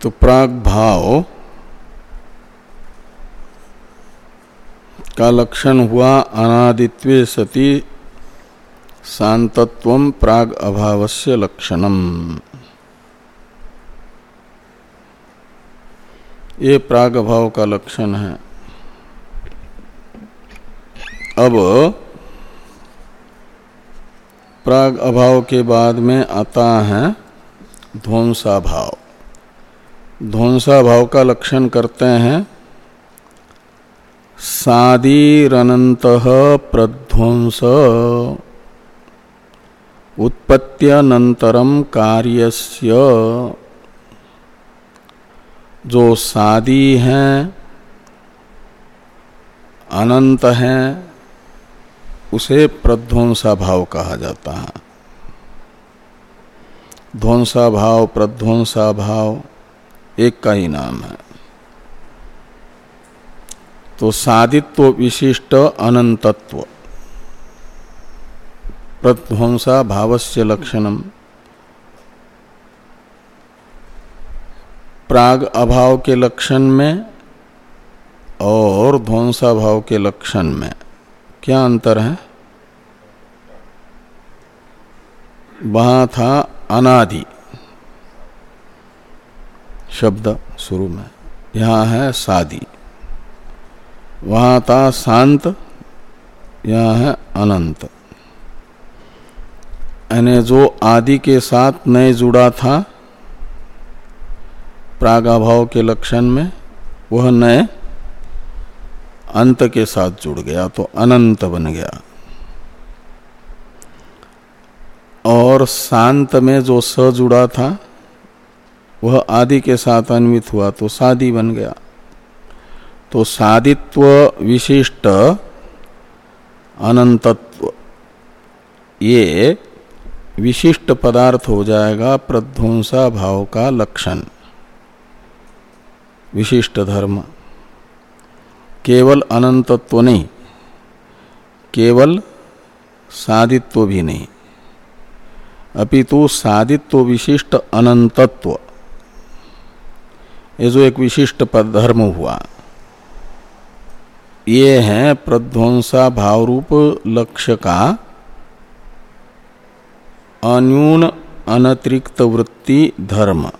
तो प्राग भाव का लक्षण हुआ अनादित्व सती शांतत्व प्राग अभावस्य लक्षणम ये प्राग अभाव का लक्षण है। अब प्राग अभाव के बाद में आता है ध्वंसा भाव। ध्वंसा भाव का लक्षण करते हैं। सादीरनंत प्रध्वंस। उत्पत्त्यनंतरम कार्यस्य। जो सादी हैं, अनंत हैं, उसे प्रध्वंसा भाव कहा जाता है। ध्वंसा भाव प्रध्वंसा भाव एक का ही नाम है। तो सादित्व विशिष्ट अनंतत्व। प्रध्वंसा भावस्य लक्षणम प्राग अभाव के लक्षण में और ध्वंसा भाव के लक्षण में क्या अंतर है? वहाँ था अनादि। शब्द शुरू में। यहाँ है सादी। वहाँ था शांत, यहाँ है अनंत। यानी जो आदि के साथ नए जुड़ा था, प्रागाभाव के लक्षण में, वह नए अंत के साथ जुड़ गया तो अनंत बन गया। और शांत में जो स जुड़ा था वह आदि के साथ अन्वित हुआ तो सादी बन गया। तो सादित्व विशिष्ट अनंतत्व, ये विशिष्ट पदार्थ हो जाएगा प्रध्वंसा भाव का लक्षण। विशिष्ट धर्म। केवल अनंतत्व नहीं, केवल सादित्व भी नहीं। अपितु सादित्व विशिष्ट अनंतत्व। ये जो एक विशिष्ट धर्म हुआ। ये है प्रध्वंसा भाव रूप लक्ष्य का अन्यून अनतिरिक्त वृत्ति धर्म।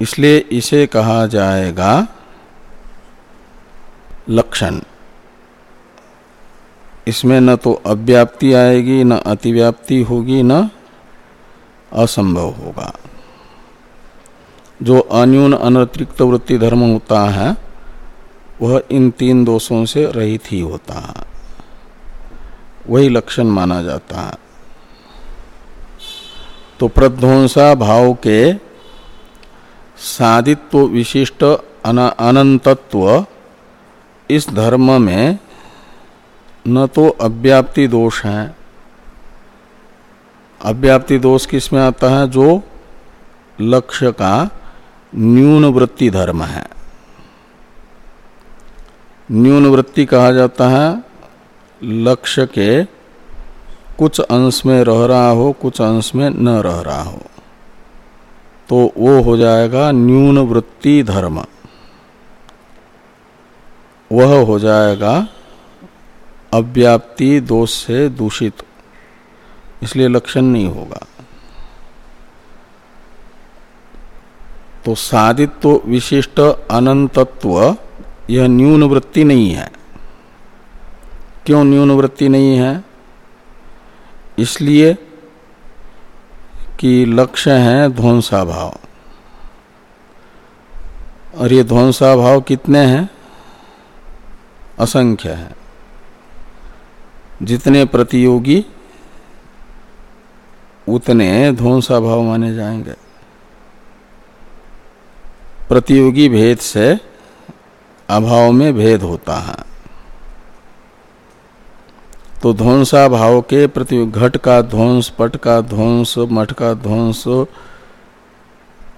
इसलिए इसे कहा जाएगा लक्षण। इसमें न तो अव्याप्ति आएगी, न अतिव्याप्ति होगी, न असंभव होगा। जो अन्यून अनतिरिक्त वृत्ति धर्म होता है, वह इन तीन दोषों से रहित ही होता है। वही लक्षण माना जाता है। तो प्रध्वंसा भाव के सादित्व विशिष्ट अनंतत्व इस धर्म में न तो अव्याप्ति दोष है। अव्याप्ति दोष किसमें आता है? जो लक्ष्य का न्यून वृत्ति धर्म है। न्यून वृत्ति कहा जाता है, लक्ष्य के कुछ अंश में रह रहा हो, कुछ अंश में न रह रहा हो। तो वो हो जाएगा न्यून वृत्ति धर्म। वह हो जाएगा अव्याप्ति, दोष से दूषित। इसलिए लक्षण नहीं होगा। तो साधित्व विशिष्ट अनंतत्व, यह न्यून वृत्ति नहीं है। क्यों न्यून वृत्ति नहीं है? इसलिए कि लक्ष्य है ध्वंसा भाव और ये ध्वंसा भाव कितने हैं? असंख्य है। जितने प्रतियोगी, उतने ध्वंसा भाव माने जाएँगे। प्रतियोगी भेद से अभाव में भेद होता है। तो ध्वंसा भाव के प्रति घट का ध्वंस, पट का ध्वंस, मठ का ध्वंस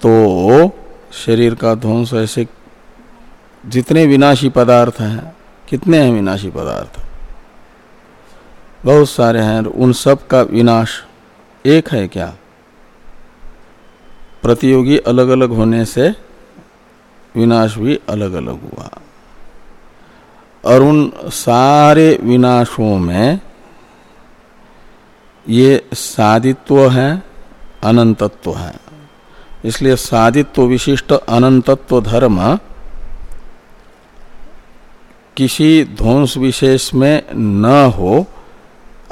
तो शरीर का ध्वंस ऐसे जितने विनाशी पदार्थ हैं, कितने हैं विनाशी पदार्थ? बहुत सारे हैं, उन सब का विनाश एक है क्या? प्रतियोगी अलग अलग होने से विनाश भी अलग अलग हुआ। और उन सारे विनाशों में ये सादित्व है, अनंतत्व है। इसलिए सादित्व विशिष्ट अनंतत्व धर्म किसी ध्वंस विशेष में न हो,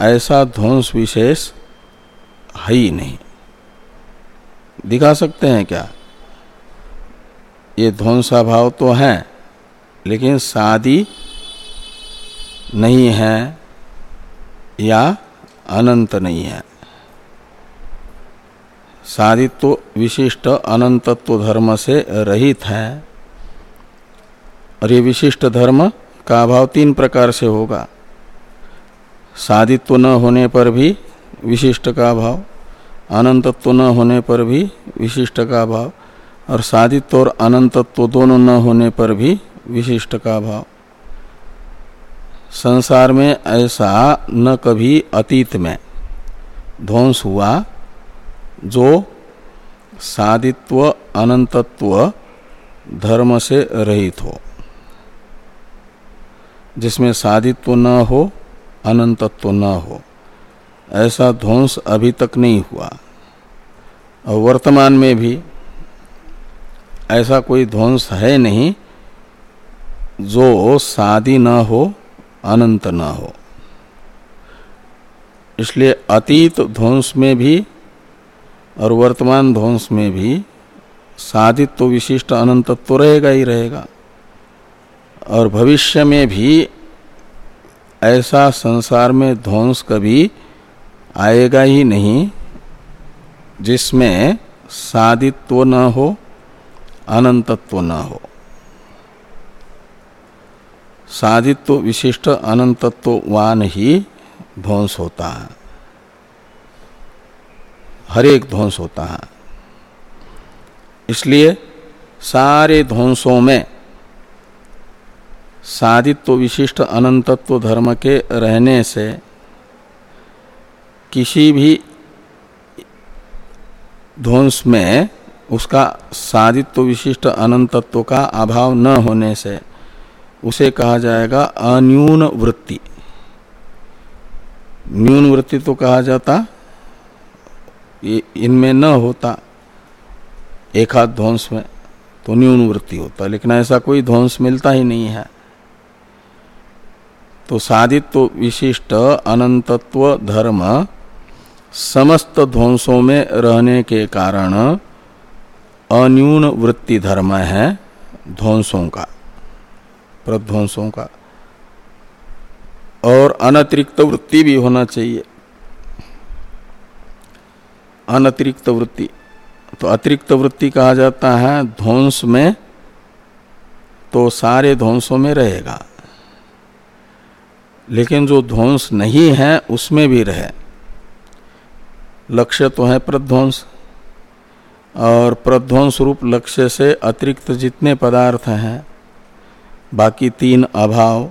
ऐसा ध्वंस विशेष है ही नहीं। दिखा सकते हैं क्या? ये ध्वंसा भाव तो है, लेकिन शादी नहीं है या अनंत नहीं है। साधित्व तो विशिष्ट अनंतत्व धर्म से रहित है, और ये विशिष्ट धर्म का अभाव तीन प्रकार से होगा। साधित्व न होने पर भी विशिष्ट का अभाव, अनंतत्व न होने पर भी विशिष्ट का अभाव और साधित्व और अनंतत्व दोनों न होने पर भी विशिष्ट का अभाव संसार में ऐसा न कभी अतीत में ध्वंस हुआ जो साधित्व, अनंतत्व, धर्म से रहित हो। जिसमें साधित्व न हो, अनंतत्व न हो, ऐसा ध्वंस अभी तक नहीं हुआ। और वर्तमान में भी ऐसा कोई ध्वंस है नहीं जो सादी न हो, अनंत न हो। इसलिए अतीत ध्वंस में भी और वर्तमान ध्वंस में भी साधित तो विशिष्ट अनंतत्व तो रहेगा ही रहेगा। और भविष्य में भी ऐसा संसार में ध्वंस कभी आएगा ही नहीं जिसमें साधित्व न हो अनंतत्व न हो। साधित्व विशिष्ट अनंतत्ववान ही ध्वंस होता है। हर एक ध्वंस होता है। इसलिए सारे ध्वंसों में साधित्व विशिष्ट अनंतत्व धर्म के रहने से किसी भी ध्वंस में उसका साधित्व विशिष्ट अनंतत्व का अभाव न होने से उसे कहा जाएगा अन्यून वृत्ति। न्यून वृत्ति तो कहा जाता इनमें न होता, एकाध ध्वंस में तो न्यून वृत्ति होता, लेकिन ऐसा कोई ध्वंस मिलता ही नहीं है। तो साधित्व विशिष्ट अनंतत्व धर्म समस्त ध्वंसों में रहने के कारण अन्यून वृत्ति धर्म है ध्वंसों का, प्रध्वंसों का। और अनतिरिक्त वृत्ति भी होना चाहिए। अनतिरिक्त वृत्ति तो अतिरिक्त वृत्ति कहा जाता है, ध्वंस में तो सारे ध्वंसों में रहेगा। लेकिन जो ध्वंस नहीं है, उसमें भी रहे। लक्ष्य तो है प्रध्वंस। और प्रध्वंस रूप लक्ष्य से अतिरिक्त जितने पदार्थ हैं, बाकी तीन अभाव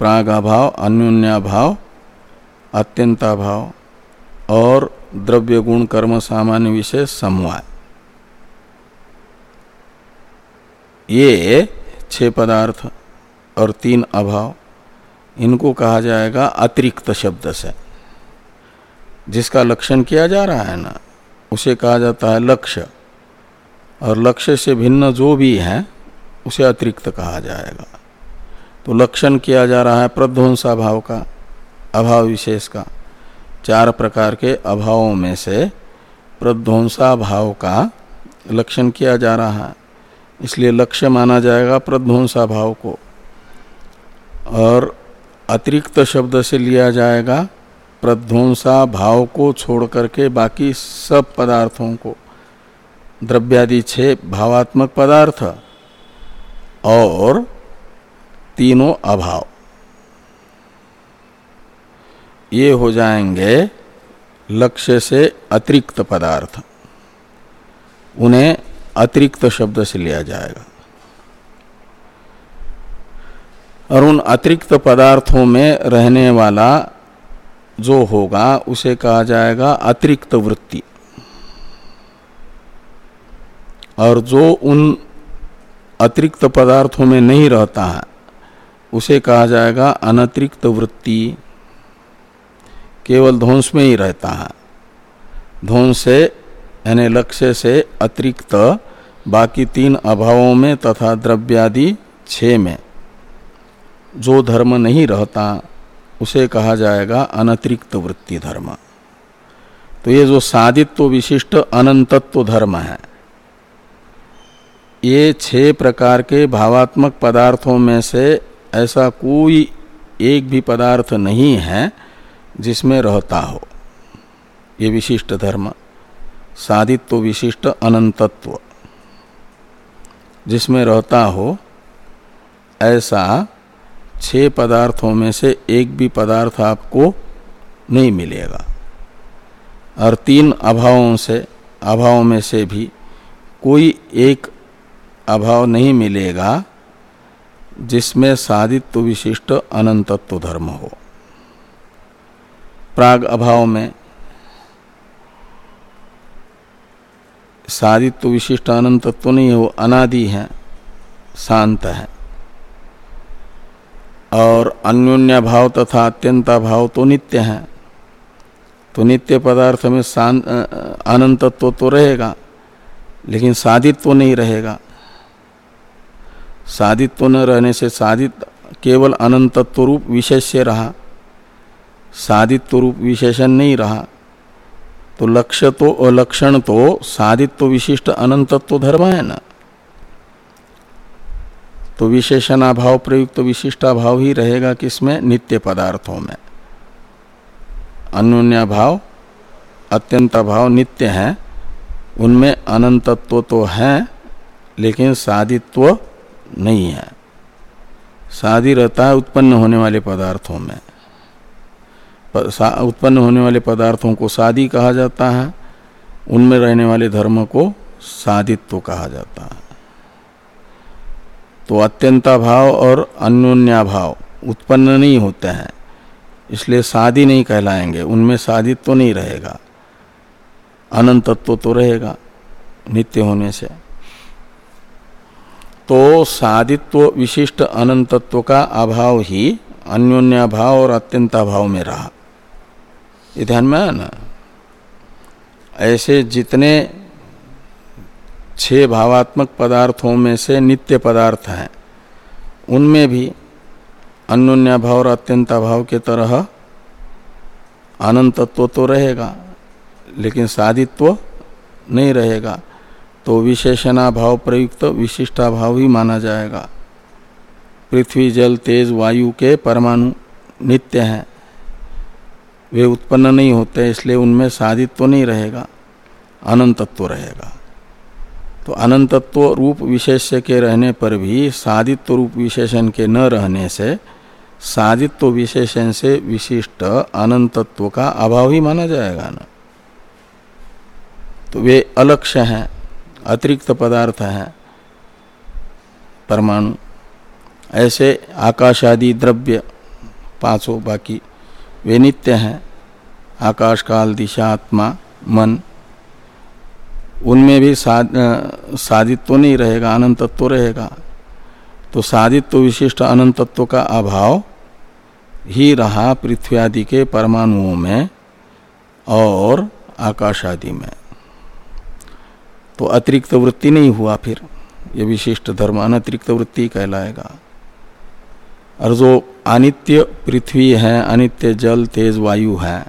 प्राग अभाव अन्योन्याभाव, अत्यंताभाव और द्रव्य गुण कर्म सामान्य विशेष समवाय। ये छह पदार्थ और तीन अभाव, इनको कहा जाएगा अतिरिक्त शब्द से, जिसका लक्षण किया जा रहा है ना। उसे कहा जाता है लक्ष्य। और लक्ष्य से भिन्न जो भी है, उसे अतिरिक्त कहा जाएगा। तो लक्षण किया जा रहा है प्रध्वंसा भाव का, अभाव विशेष का। चार प्रकार के अभावों में से प्रध्वंसा भाव का लक्षण किया जा रहा है। इसलिए लक्ष्य माना जाएगा प्रध्वंसा भाव को। और अतिरिक्त शब्द से लिया जाएगा प्रध्वंसा भाव को छोड़ करके बाकी सब पदार्थों को। द्रव्यादि छह भावात्मक पदार्थ और तीनों अभाव। ये हो जाएँगे लक्ष्य से अतिरिक्त पदार्थ। उन्हें अतिरिक्त शब्द से लिया जाएगा। और उन अतिरिक्त पदार्थों में रहने वाला जो होगा, उसे कहा जाएगा अतिरिक्त वृत्ति। और जो उन अतिरिक्त पदार्थों में नहीं रहता है, उसे कहा जाएगा अनतिरिक्त वृत्ति। केवल ध्वंस में ही रहता है। ध्वंस से, यानी लक्ष्य से अतिरिक्त बाकी तीन अभावों में तथा द्रव्यादि छ में। जो धर्म नहीं रहता उसे कहा जाएगा अनतिरिक्त वृत्ति धर्म। तो ये जो साधित्व विशिष्ट अनंतत्व धर्म है, ये छह प्रकार के भावात्मक पदार्थों में से ऐसा कोई एक भी पदार्थ नहीं है जिसमें रहता हो। ये विशिष्ट धर्म, साधित्व विशिष्ट अनंतत्व, जिसमें रहता हो ऐसा छह पदार्थों में से एक भी पदार्थ आपको नहीं मिलेगा। और तीन अभावों से, अभाव में से भी कोई एक अभाव नहीं मिलेगा जिसमें साधित्व विशिष्ट अनंतत्व धर्म हो। प्राग अभाव में साधित्व विशिष्ट अनंतत्व नहीं हो, अनादि है, शांत है। और अन्योन्य भाव तथा अत्यंता भाव तो नित्य है। तो नित्य पदार्थ में अनंतत्व तो रहेगा, लेकिन साधित्व नहीं रहेगा। साधित्व न रहने से साधित केवल अनंतत्व रूप विशेष्य रहा। साधित्व रूप विशेषण नहीं रहा। तो लक्ष्य तो लक्षण तो साधित्व विशिष्ट अनंतत्व धर्म है ना। तो विशेषणाभाव प्रयुक्त तो विशिष्टाभाव ही रहेगा किसमें? नित्य पदार्थों में। अन्योन्या भाव, अत्यंत भाव नित्य है। उनमें अनंतत्व तो है, लेकिन साधित्व नहीं है। शादी रहता है उत्पन्न होने वाले पदार्थों में। उत्पन्न होने वाले पदार्थों को शादी कहा जाता है। उनमें रहने वाले धर्म को साधित्व कहा जाता है। तो अत्यंता भाव और अन्योन्या भाव उत्पन्न नहीं होते हैं। इसलिए शादी नहीं कहलाएँगे। उनमें शादित्व तो नहीं रहेगा। अनंतत्व तो तो रहेगा नित्य होने से। तो साधित्व विशिष्ट अनंतत्व का अभाव ही अन्योन्या भाव और अत्यंता भाव में रहा। ये ध्यान में आया ना? ऐसे जितने छह भावात्मक पदार्थों में से नित्य पदार्थ हैं। उनमें भी अन्योन्या भाव और अत्यंता भाव के तरह अनंतत्व तो रहेगा, लेकिन साधित्व नहीं रहेगा तो विशेषणा भाव प्रयुक्त विशिष्टा भाव ही माना जाएगा। पृथ्वी, जल, तेज, वायु के परमाणु नित्य हैं। वे उत्पन्न नहीं होते, इसलिए उनमें साधित्व नहीं रहेगा, अनंतत्व रहेगा। तो अनंतत्व रूप विशेष्य के रहने पर भी साधित्व रूप विशेषण के न रहने से साधित्व विशेषण से विशिष्ट अनंतत्व का अभाव ही माना जाएगा ना। तो वे अलक्ष्य हैं, अतिरिक्त पदार्थ हैं, परमाणु, ऐसे आकाश आदि द्रव्य पाँचों बाकी वे नित्य हैं आकाश काल दिशा आत्मा मन उनमें भी साधित्व तो नहीं रहेगा, अनंतत्व तो रहेगा। तो साधित्व तो विशिष्ट अनंतत्व का अभाव ही रहा पृथ्वी आदि के परमाणुओं में और आकाश आदि में। तो अतिरिक्त वृत्ति नहीं हुआ फिर। ये विशिष्ट धर्म अनतिरिक्त वृत्ति कहलाएगा। और जो अनित्य पृथ्वी है, अनित्य जल, तेज वायु है,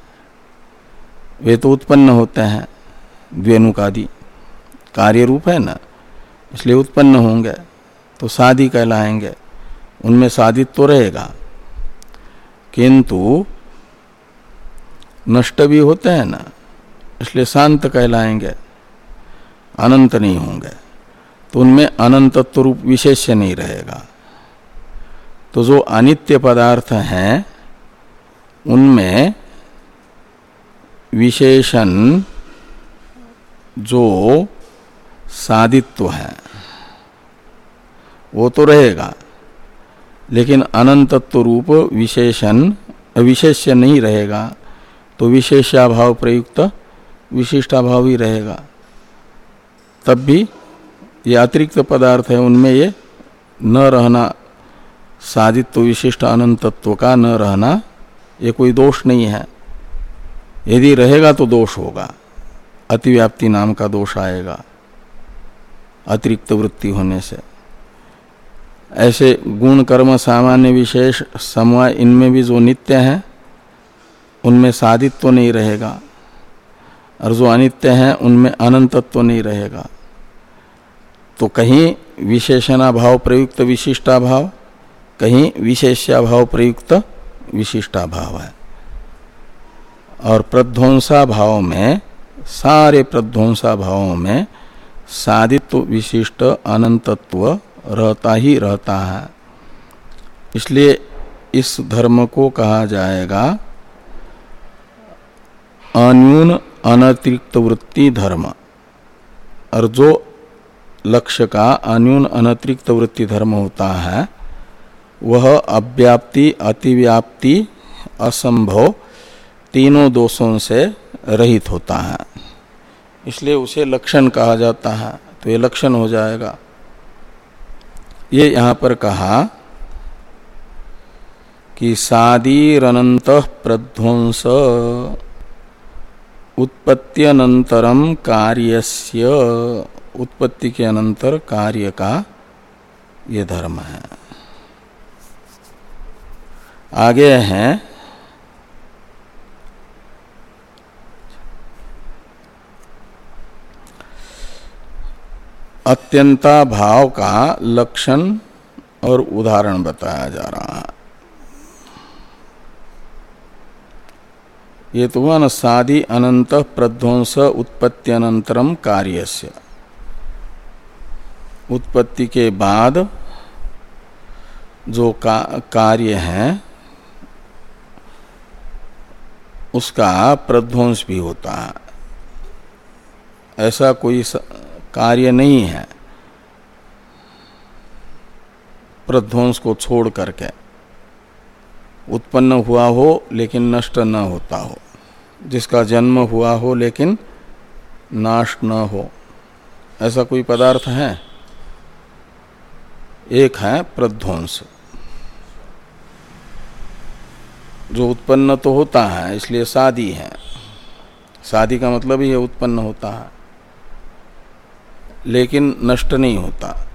वे तो उत्पन्न होते हैं, द्वेनुकादि। कार्य रूप है ना, इसलिए उत्पन्न होंगे तो शादी कहलाएँगे, उनमें शादित तो रहेगा। किंतु नष्ट भी होते हैं ना, इसलिए शांत कहलाएँगे, अनंत नहीं होंगे तो उनमें अनंतत्व रूप विशेष्य नहीं रहेगा। तो जो अनित्य पदार्थ हैं, उनमें विशेषण जो साधित्व है। वो तो रहेगा। लेकिन अनंतत्व रूप विशेषण, विशेष्य नहीं रहेगा। तो विशेषाभाव प्रयुक्त, विशिष्टाभाव ही रहेगा। तब भी ये अतिरिक्त पदार्थ है, उनमें ये न रहना, साधित्व विशिष्ट अनंतत्व का न रहना, ये कोई दोष नहीं है। यदि रहेगा तो दोष होगा। अतिव्याप्ति नाम का दोष आएगा। अतिरिक्त वृत्ति होने से। ऐसे गुण कर्म सामान्य विशेष समवाय इनमें भी जो नित्य है, उनमें साधित्व तो नहीं रहेगा। और जो अनित्य है, उनमें अनंतत्व तो नहीं रहेगा। तो कहीं विशेषणा भाव प्रयुक्त विशिष्टा भाव कहीं विशेष्या भाव प्रयुक्त विशिष्टा भाव है। और प्रध्वंसा भाव में, सारे प्रध्वंसा भावों में साधित्व विशिष्ट अनंतत्व रहता ही रहता है। इसलिए इस धर्म को कहा जाएगा अन्यून अनतिरिक्त वृत्ति धर्म। और जो लक्ष्य का अन्यून अनतिरिक्त वृत्ति धर्म होता है, वह अव्याप्ति, अतिव्याप्ति, असंभव तीनों दोषों से रहित होता है। इसलिए उसे लक्षण कहा जाता है तो ये लक्षण हो जाएगा। ये यहाँ पर कहा कि सादीरनंत प्रध्वंस उत्पत्त्यनंतरम कार्यस्य। उत्पत्ति के अनंतर कार्य का ये धर्म है। आगे हैं अत्यंता भाव का लक्षण और उदाहरण बताया जा रहा है। ये तो हुआ न साधि अनंत प्रध्वंस उत्पत्ति अनंतरम कार्यस्य। उत्पत्ति के बाद जो का, कार्य है उसका प्रध्वंस भी होता है। ऐसा कोई कार्य नहीं है। प्रध्वंस को छोड़ करके। उत्पन्न हुआ हो, लेकिन नष्ट न होता हो। जिसका जन्म हुआ हो, लेकिन नाश न हो। ऐसा कोई पदार्थ है? एक है प्रध्वंस जो उत्पन्न तो होता है, इसलिए शादी है। शादी का मतलब ही है, उत्पन्न होता है। लेकिन नष्ट नहीं होता।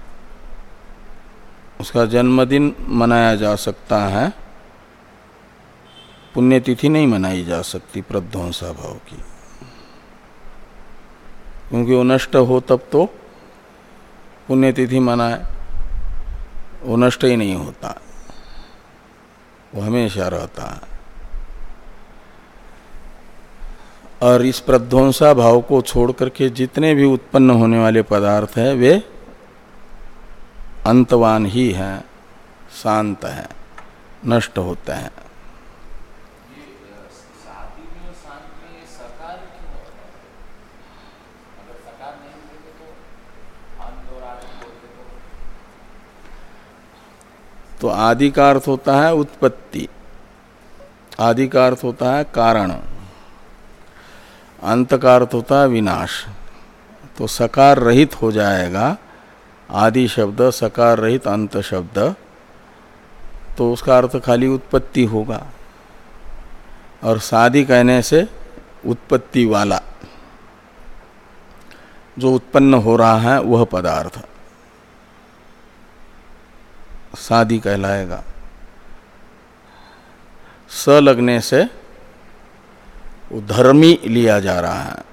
उसका जन्मदिन मनाया जा सकता है। पुण्यतिथि नहीं मनाई जा सकती प्रध्वंसा भाव की। क्योंकि वो नष्ट हो तब तो पुण्यतिथि मनाए, वो नष्ट ही नहीं होता। वो हमेशा रहता है। और इस प्रध्वंसा भाव को छोड़ करके जितने भी उत्पन्न होने वाले पदार्थ हैं, वे अंतवान ही हैं, शांत हैं, नष्ट होते हैं। तो आदि का अर्थ होता है उत्पत्ति, आदि का अर्थ होता है कारण। अंत का अर्थ होता है विनाश। तो सकार रहित हो जाएगा, आदि शब्द, सकार रहित अंत शब्द तो उसका अर्थ खाली उत्पत्ति होगा। और शादी कहने से उत्पत्ति वाला, जो उत्पन्न हो रहा है, वह पदार्थ। शादी कहलाएगा। स लगने से धर्मी लिया जा रहा है।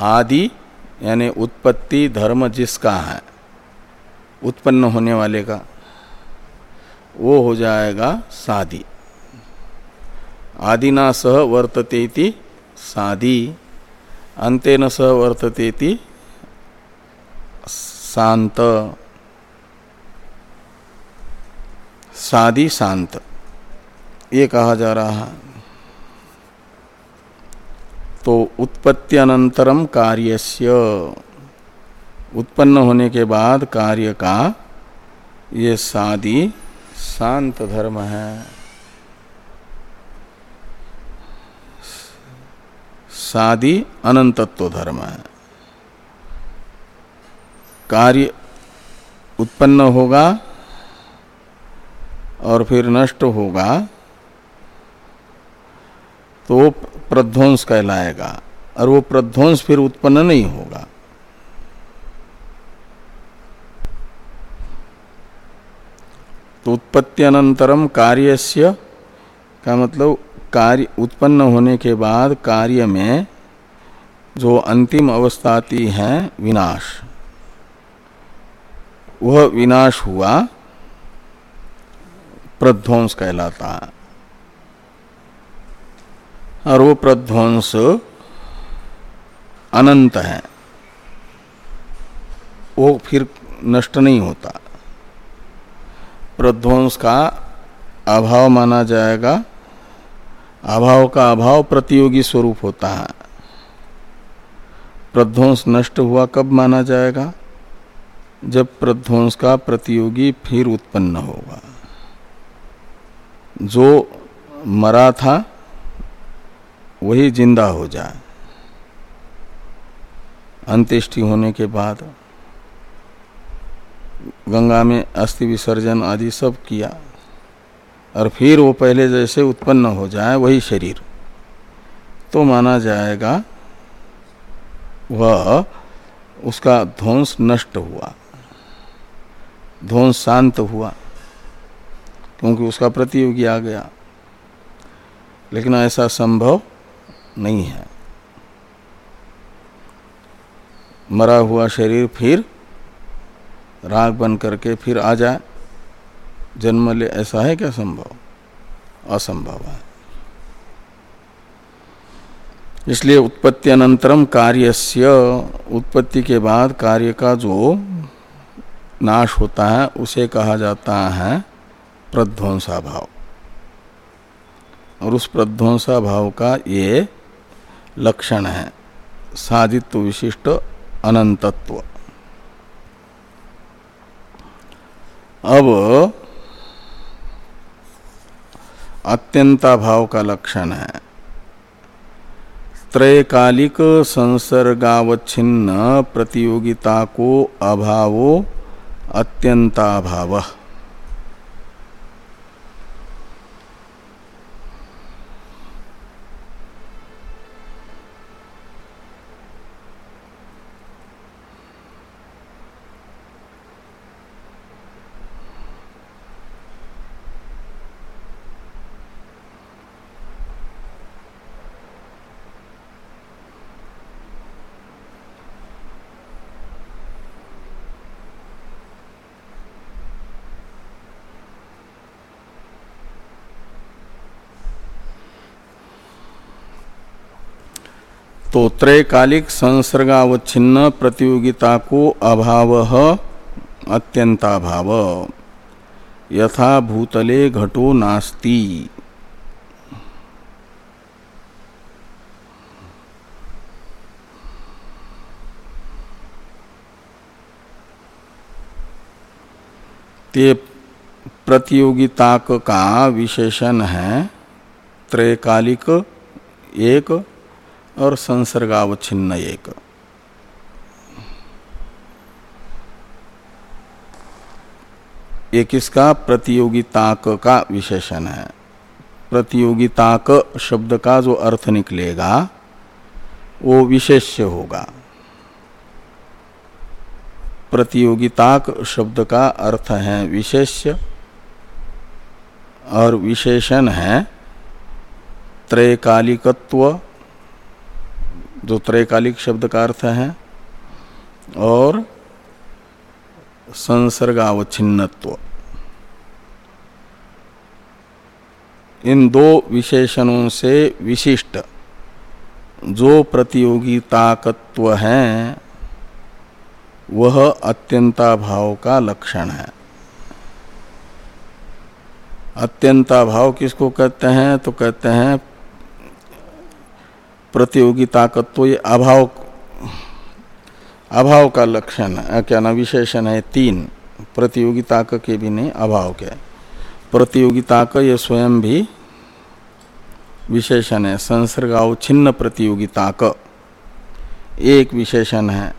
आदि, यानी उत्पत्ति, धर्म जिसका है, उत्पन्न होने वाले का, वो हो जाएगा सादी। आदिना सह वर्तते सादी अंतेन सह वर्तते शांत। सादी शांत, ये कहा जा रहा है। तो उत्पत्ति अनंतरम कार्यस्य। उत्पन्न होने के बाद कार्य का ये सादी शांत धर्म है। सादी अनंतत्व धर्म है। कार्य उत्पन्न होगा और फिर नष्ट होगा। तो प्रध्वंस कहलाएगा और वो प्रध्वंस फिर उत्पन्न नहीं होगा। तो उत्पत्ति अनंतरम कार्यस्य, का मतलब कार्य उत्पन्न होने के बाद कार्य में जो अंतिम अवस्था आती है, विनाश। वह विनाश हुआ, प्रध्वंस कहलाता है। और वो प्रध्वंस अनंत है। वो फिर नष्ट नहीं होता। प्रध्वंस का अभाव माना जाएगा। अभाव का अभाव प्रतियोगी स्वरूप होता है। प्रध्वंस नष्ट हुआ कब माना जाएगा? जब प्रध्वंस का प्रतियोगी फिर उत्पन्न होगा। जो मरा था वही ज़िंदा हो जाए। अंत्येष्टि होने के बाद गंगा में अस्थि विसर्जन आदि सब किया और फिर वो पहले जैसे उत्पन्न हो जाए वही शरीर। तो माना जाएगा वह उसका ध्वंस नष्ट हुआ, ध्वंस शांत हुआ, क्योंकि उसका प्रतियोगी आ गया। लेकिन ऐसा संभव नहीं है। मरा हुआ शरीर फिर राग बन करके फिर आ जाए। जन्म ले, ऐसा है क्या संभव? असंभव है। इसलिए उत्पत्ति अनंतरम कार्यस्य, उत्पत्ति के बाद कार्य का जो नाश होता है, उसे कहा जाता है प्रध्वंसा भाव। और उस प्रध्वंसा भाव का ये लक्षण है। साधित्व विशिष्ट अनंतत्व। अब अत्यंता भाव का लक्षण है। त्रैकालिक संसर्गावच्छिन्न प्रतियोगिता को अभावो अत्यंताभाव। तो त्रैकालिक संसर्गावच्छिन्न प्रतियोगिता को अभाव अत्यंताभाव यथा भूतले घटो नास्ति। ते प्रतियोगिताक का विशेषण है। त्रैकालिक एक और संसर्गावच्छिन्न एक। किसका प्रतियोगिताक का विशेषण है। प्रतियोगिताक शब्द का जो अर्थ निकलेगा, वो विशेष्य होगा। प्रतियोगिताक शब्द का अर्थ है विशेष्य और विशेषण है त्रैकालिकत्व जो त्रैकालिक शब्द का अर्थ है और संसर्गावच्छिन्नत्व। इन दो विशेषणों से विशिष्ट जो प्रतियोगिताकत्व है, वह अत्यंता भाव का लक्षण है। अत्यंता भाव किसको कहते हैं? तो कहते हैं प्रतियोगी ताकत तो ये अभाव अभाव का लक्षण क्या ना विशेषण है, तीन। प्रतियोगिता के भी नहीं, अभाव के। प्रतियोगिता का ये स्वयं भी विशेषण है संसर्गाव छिन्न प्रतियोगिता का। एक विशेषण है,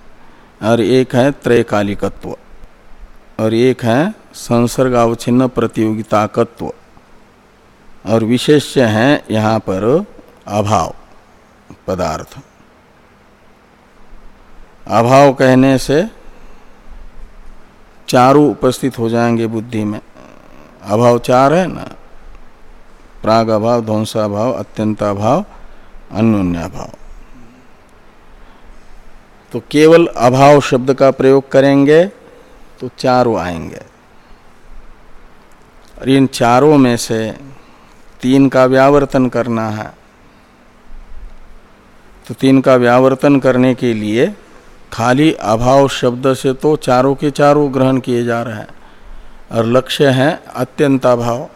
और एक है त्रैकालिकत्व, और एक है संसर्गावच्छिन्न प्रतियोगिताकत्व और विशेष्य है यहाँ पर अभाव। पदार्थ। अभाव कहने से चारों उपस्थित हो जाएँगे बुद्धि में। अभाव चार है ना? प्राग अभाव ध्वंसाभाव अत्यंताभाव अन्योन्याभाव तो केवल अभाव शब्द का प्रयोग करेंगे तो चारों आएँगे। और इन चारों में से तीन का व्यावर्तन करना है। तो तीन का व्यावर्तन करने के लिए खाली अभाव शब्द से तो चारों के चारों ग्रहण किए जा रहे हैं। और लक्ष्य है अत्यंताभाव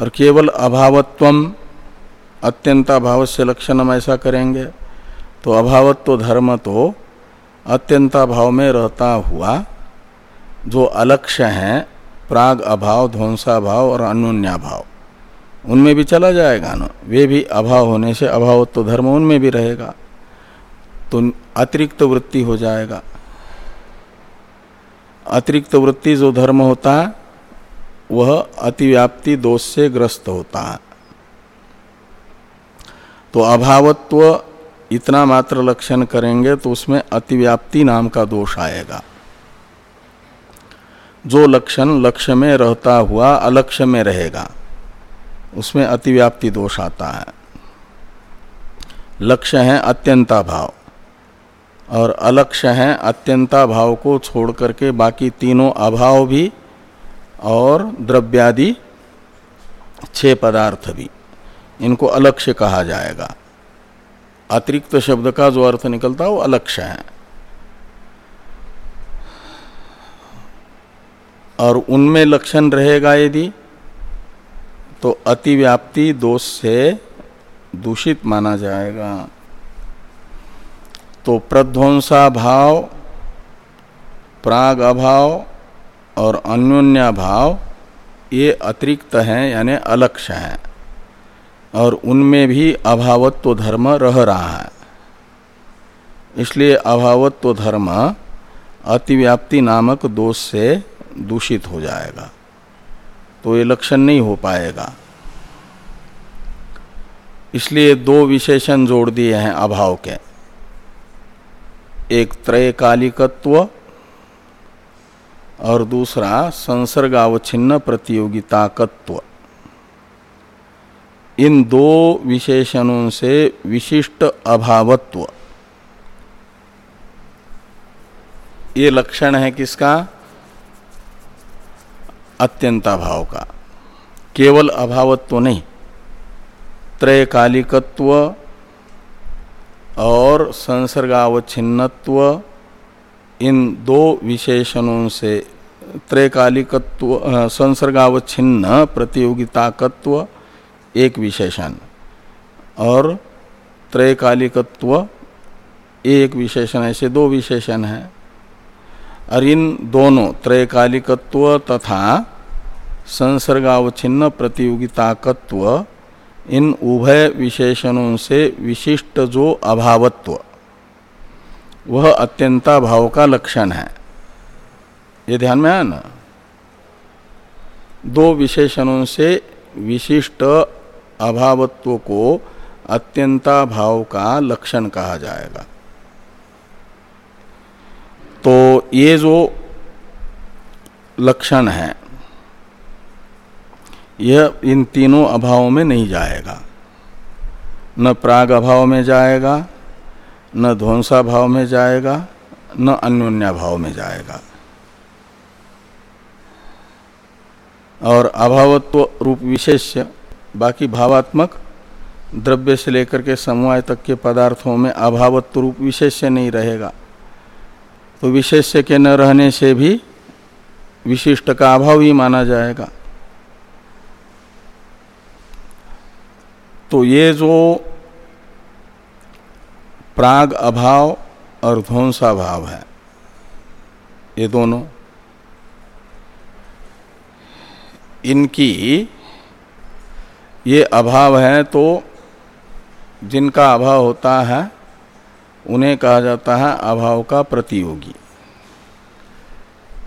और केवल अभावत्वम अत्यंताभाव से लक्षण हम ऐसा करेंगे तो अभावत्व धर्म तो अत्यंताभाव में रहता हुआ जो अलक्ष्य हैं, प्राग अभाव ध्वंसाभाव और अनुन्या भाव उनमें भी चला जाएगा ना। वे भी अभाव होने से अभावत्व धर्म उनमें भी रहेगा। तो अतिरिक्त वृत्ति हो जाएगा। अतिरिक्त वृत्ति जो धर्म होता है, वह अतिव्याप्ति दोष से ग्रस्त होता है। तो अभावत्व इतना मात्र लक्षण करेंगे तो उसमें अतिव्याप्ति नाम का दोष आएगा। जो लक्षण लक्ष्य में रहता हुआ अलक्ष्य में रहेगा। उसमें अतिव्याप्ति दोष आता है। लक्ष्य है अत्यंता भाव और अलक्ष्य है अत्यंता भाव को छोड़ करके बाकी तीनों अभाव भी और द्रव्यादि छह पदार्थ भी। इनको अलक्ष्य कहा जाएगा। अतिरिक्त शब्द का जो अर्थ निकलता है वो अलक्ष्य है। और उनमें लक्षण रहेगा यदि तो अतिव्याप्ति दोष से दूषित माना जाएगा। तो प्रध्वंसा भाव प्राग अभाव और अन्योन्या भाव ये अतिरिक्त हैं, यानी अलक्ष्य हैं। और उनमें भी अभावत्व धर्म रह रहा है। इसलिए अभावत्व धर्म अतिव्याप्ति नामक दोष से दूषित हो जाएगा। तो ये लक्षण नहीं हो पाएगा। इसलिए दो विशेषण जोड़ दिए हैं अभाव के। एक त्रयकालिकत्व और दूसरा संसर्ग संसर्गावच्छिन्न प्रतियोगिताकत्व इन दो विशेषणों से विशिष्ट अभावत्व। ये लक्षण है किसका? अत्यंताभाव का। केवल अभावत्व नहीं त्रयकालिकत्व और संसर्गावच्छिन्नत्व, इन दो विशेषणों से त्रैकालिकत्व संसर्गावच्छिन्न प्रतियोगिताकत्व एक विशेषण और त्रैकालिकत्व एक विशेषण, ऐसे दो विशेषण हैं। और इन दोनों, त्रैकालिकत्व तथा संसर्गावच्छिन्न प्रतियोगिताकत्व, इन उभय विशेषणों से विशिष्ट जो अभावत्व। वह अत्यंता भाव का लक्षण है। ये ध्यान में आया ना? दो विशेषणों से विशिष्ट अभावत्व को अत्यंता भाव का लक्षण कहा जाएगा। तो ये जो लक्षण है, यह इन तीनों अभावों में नहीं जाएगा। न प्राग अभाव में जाएगा, न ध्वंसा भाव में जाएगा, न अन्योन्या भाव में जाएगा। और अभावत्व रूप विशेष्य, बाकी भावात्मक द्रव्य से लेकर के समवाय तक के पदार्थों में अभावत्व रूप विशेष्य नहीं रहेगा। तो विशेष्य के न रहने से भी विशिष्ट का अभाव ही माना जाएगा। तो ये जो प्राग अभाव और ध्वंसा भाव है, ये दोनों, इनकी ये अभाव है तो जिनका अभाव होता है उन्हें कहा जाता है अभाव का प्रतियोगी।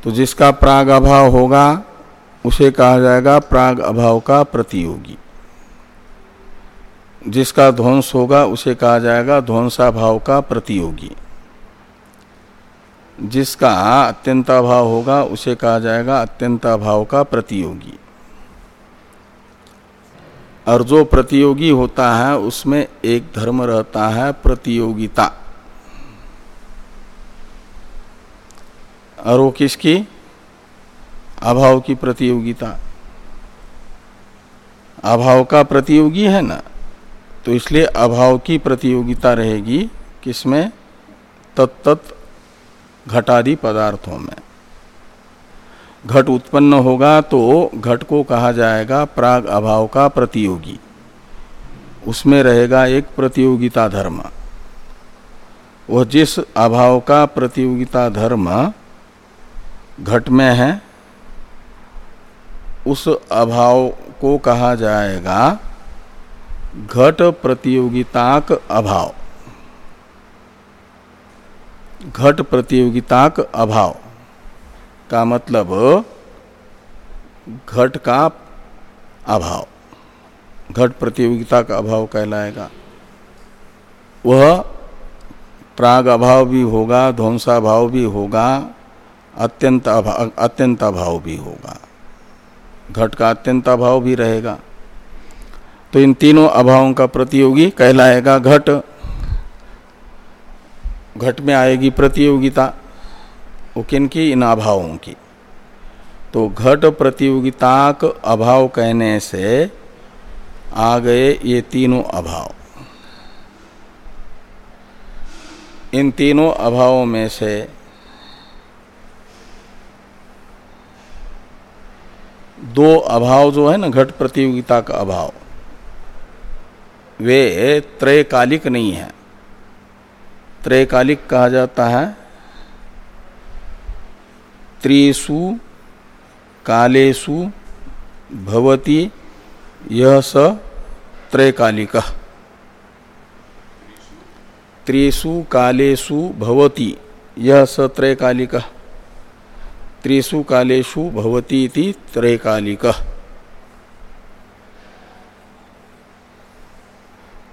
तो जिसका प्राग अभाव होगा, उसे कहा जाएगा प्राग अभाव का प्रतियोगी। जिसका ध्वंस होगा, उसे कहा जाएगा ध्वंसाभाव का प्रतियोगी। जिसका अत्यंताभाव होगा, उसे कहा जाएगा अत्यंताभाव का प्रतियोगी। और जो प्रतियोगी होता है, उसमें एक धर्म रहता है प्रतियोगिता। और वो किसकी? अभाव की प्रतियोगिता। अभाव का प्रतियोगी है ना? तो इसलिए अभाव की प्रतियोगिता रहेगी किसमें? तत्त घटादि पदार्थों में। घट उत्पन्न होगा तो घट को कहा जाएगा प्राग अभाव का प्रतियोगी। उसमें रहेगा एक प्रतियोगिता धर्म। वह जिस अभाव का प्रतियोगिता धर्म घट में है, उस अभाव को कहा जाएगा घट प्रतियोगिताक अभाव। घट प्रतियोगिताक अभाव का मतलब घट का अभाव। घट प्रतियोगिता का अभाव कहलाएगा। वह प्राग अभाव भी होगा ध्वंसा भाव भी होगा अत्यंत अभाव अत्यंत अभाव भी होगा। घट का अत्यंत अभाव भी रहेगा। तो इन तीनों अभावों का प्रतियोगी कहलाएगा घट। घट में आएगी प्रतियोगिता। वो किन की? इन अभावों की। तो घट प्रतियोगिता अभाव कहने से आ गए ये तीनों अभाव। इन तीनों अभावों में से दो अभाव जो है ना, घट प्रतियोगिता का अभाव। वे त्रैकालिक नहीं है। त्रैकालिक कहा जाता है त्रिसु कालेशु भवती, यह स त्रैकालिक। त्रिसु कालेशु भवती, यह स त्रैकालिक। त्रिसु कालेशु भवती त्रैकालिक।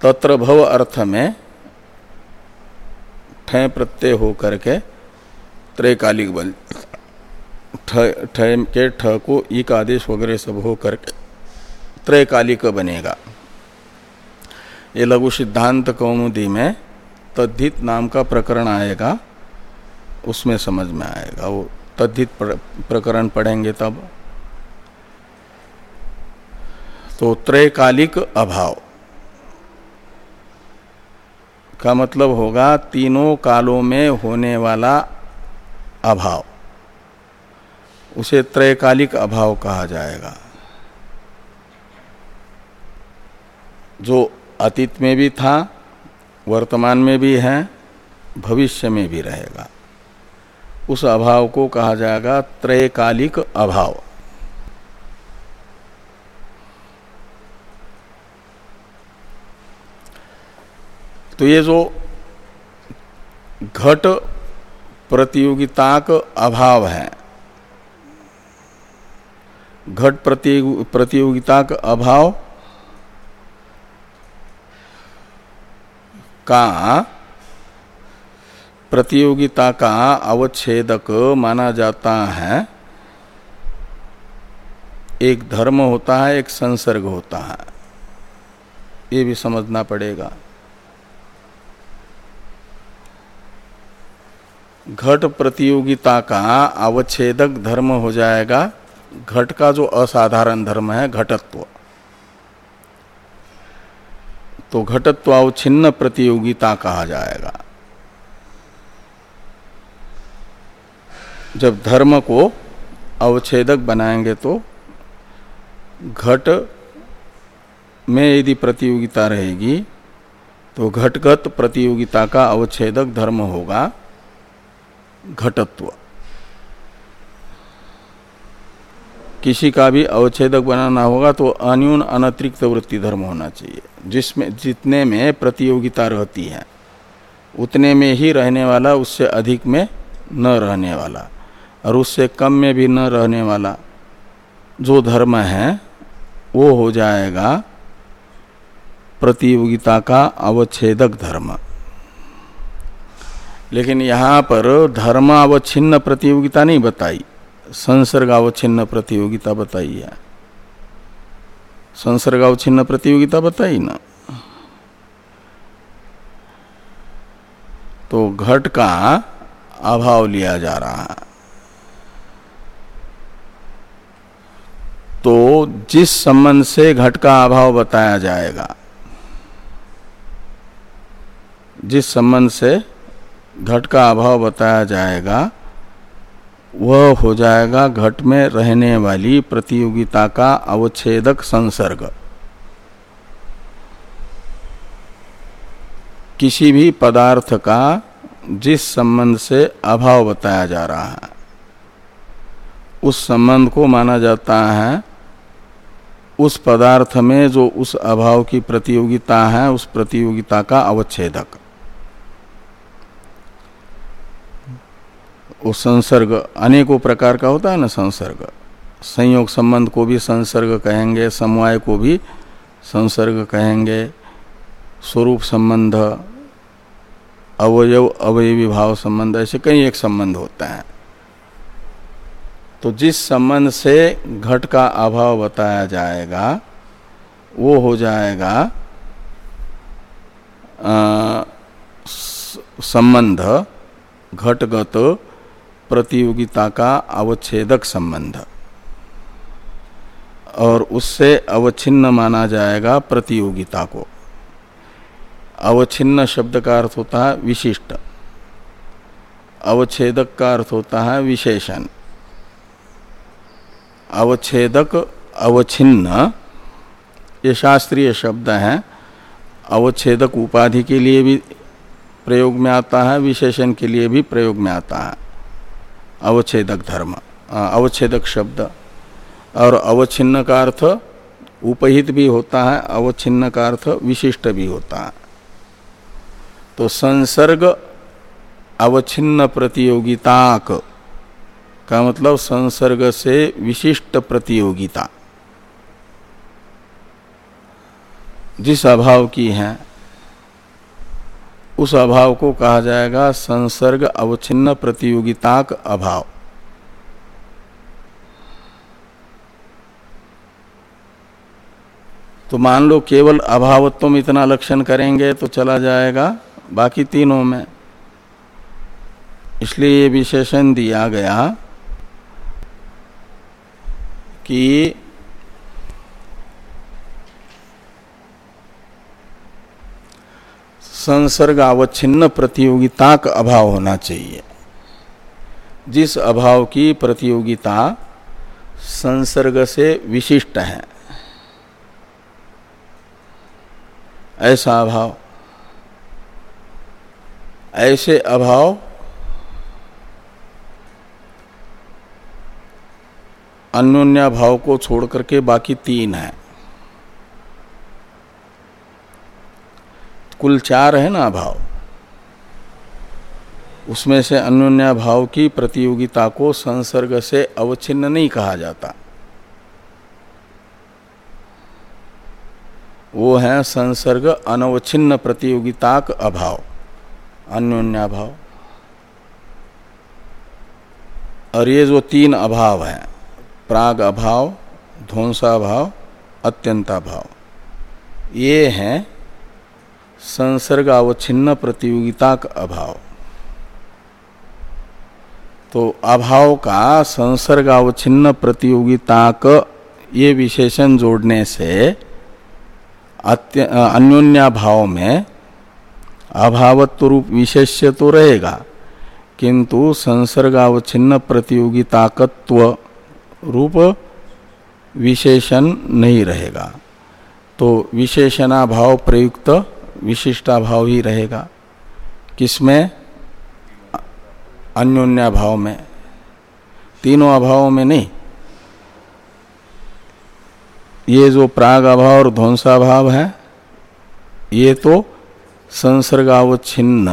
तत्र भव अर्थ में ठ प्रत्यय हो करके त्रैकालिक बन ठ के ठ को एक आदेश वगैरह सब हो करके त्रैकालिक बनेगा। ये लघु सिद्धांत कौमुदी में तद्धित नाम का प्रकरण आएगा, उसमें समझ में आएगा, वो तद्धित प्रकरण पढ़ेंगे तब। तो त्रैकालिक अभाव। का मतलब होगा तीनों कालों में होने वाला अभाव। उसे त्रैकालिक अभाव कहा जाएगा। जो अतीत में भी था, वर्तमान में भी है, भविष्य में भी रहेगा। उस अभाव को कहा जाएगा त्रैकालिक अभाव। तो ये जो घट प्रतियोगिता का अभाव है, घट प्रतियोगिता का अभाव का प्रतियोगिता का अवच्छेदक माना जाता है। एक धर्म होता है, एक संसर्ग होता है। ये भी समझना पड़ेगा। घट प्रतियोगिता का अवच्छेदक धर्म हो जाएगा। घट का जो असाधारण धर्म है, घटत्व। तो घटत्व अवच्छिन्न प्रतियोगिता कहा जाएगा। जब धर्म को अवच्छेदक बनाएँगे तो घट में यदि प्रतियोगिता रहेगी तो घटगत प्रतियोगिता का अवच्छेदक धर्म होगा घटत्व। किसी का भी अवच्छेदक बनाना होगा तो अन्यून अनतिरिक्त वृत्ति धर्म होना चाहिए। जिसमें, जितने में प्रतियोगिता रहती है, उतने में ही रहने वाला, उससे अधिक में न रहने वाला। और उससे कम में भी न रहने वाला जो धर्म है, वो हो जाएगा प्रतियोगिता का अवच्छेदक धर्म। लेकिन यहाँ पर धर्म अवच्छिन्न प्रतियोगिता नहीं बताई, संसर्ग अवच्छिन्न प्रतियोगिता बताई है। संसर्ग अवच्छिन्न प्रतियोगिता बताई ना। तो घट का अभाव लिया जा रहा है। तो जिस संबंध से घट का अभाव बताया जाएगा, जिस संबंध से घट का अभाव बताया जाएगा, वह हो जाएगा घट में रहने वाली प्रतियोगिता का अवच्छेदक संसर्ग। किसी भी पदार्थ का जिस संबंध से अभाव बताया जा रहा है, उस संबंध को माना जाता है उस पदार्थ में जो उस अभाव की प्रतियोगिता है, उस प्रतियोगिता का अवच्छेदक। वो संसर्ग अनेकों प्रकार का होता है ना संसर्ग। संयोग संबंध को भी संसर्ग कहेंगे, समवाय को भी संसर्ग कहेंगे। स्वरूप संबंध, अवयव, अवयवी भाव संबंध, ऐसे कई एक संबंध होता है। तो जिस संबंध से घट का अभाव बताया जाएगा, वो हो जाएगा संबंध, घटगत प्रतियोगिता का अवच्छेदक संबंध। और उससे अवच्छिन्न माना जाएगा प्रतियोगिता को। अवच्छिन्न शब्द का अर्थ होता है विशिष्ट। अवच्छेदक का अर्थ होता है विशेषण। अवच्छेदक, अवच्छिन्न, ये शास्त्रीय शब्द है। अवच्छेदक उपाधि के लिए भी प्रयोग में आता है, विशेषण के लिए भी प्रयोग में आता है। अवच्छेदक धर्म अवच्छेदक शब्द। और अवच्छिन्न का अर्थ उपहित भी होता है, अवच्छिन्न का अर्थ विशिष्ट भी होता है। तो संसर्ग अवच्छिन्न प्रतियोगिताक का मतलब संसर्ग से विशिष्ट प्रतियोगिता। जिस अभाव की है, उस अभाव को कहा जाएगा संसर्ग अवच्छिन्न प्रतियोगिताक अभाव। तो मान लो केवल अभावत्व में इतना लक्षण करेंगे तो चला जाएगा बाकी तीनों में। इसलिए ये विशेषण दिया गया कि संसर्ग अवच्छिन्न प्रतियोगिता का अभाव होना चाहिए। जिस अभाव की प्रतियोगिता संसर्ग से विशिष्ट है, ऐसा अभाव, ऐसे अभाव अन्योन्या भाव को छोड़ करके बाकी तीन है। कुल चार है ना अभाव। उसमें से अन्योन्या भाव की प्रतियोगिता को संसर्ग से अवच्छिन्न नहीं कहा जाता। वो है संसर्ग अनवच्छिन्न प्रतियोगिता का अभाव। अन्योन्या भाव और ये जो तीन अभाव हैं प्राग अभाव ध्वंसा भाव अत्यंता भाव ये हैं संसर्ग अवच्छिन्न प्रतियोगिता का अभाव। तो अभाव का संसर्ग अवच्छिन्न प्रतियोगिता का ये विशेषण जोड़ने से अन्योन्या भाव में अभावत्व रूप विशेष्य तो रहेगा, किंतु संसर्गावच्छिन्न प्रतियोगिताकत्व रूप विशेषण नहीं रहेगा। तो विशेषणाभाव प्रयुक्त विशिष्टा भाव ही रहेगा। किसमें? अन्योन्या भाव में। तीनों अभावों में नहीं। ये जो प्राग अभाव और ध्वंसा भाव है, ये तो संसर्गावच्छिन्न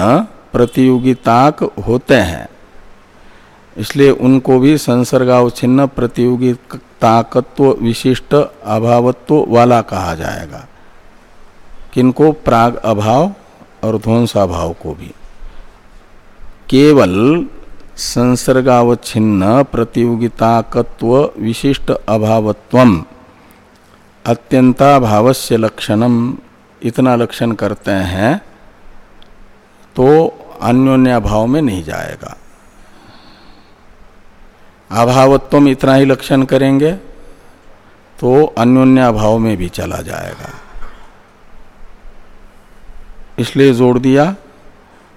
प्रतियोगिताक होते हैं। इसलिए उनको भी संसर्गावच्छिन्न प्रतियोगिताकत्व विशिष्ट अभावत्व वाला कहा जाएगा। किनको प्राग अभाव और ध्वंसाभाव को भी। केवल संसर्गावच्छिन्न प्रतियोगिताकत्व विशिष्ट अभावत्व अत्यंताभावस्य लक्षणम इतना लक्षण करते हैं तो अन्योन्या भाव में नहीं जाएगा। अभावत्व इतना ही लक्षण करेंगे तो अन्योन्या भाव में भी चला जाएगा। इसलिए जोड़ दिया,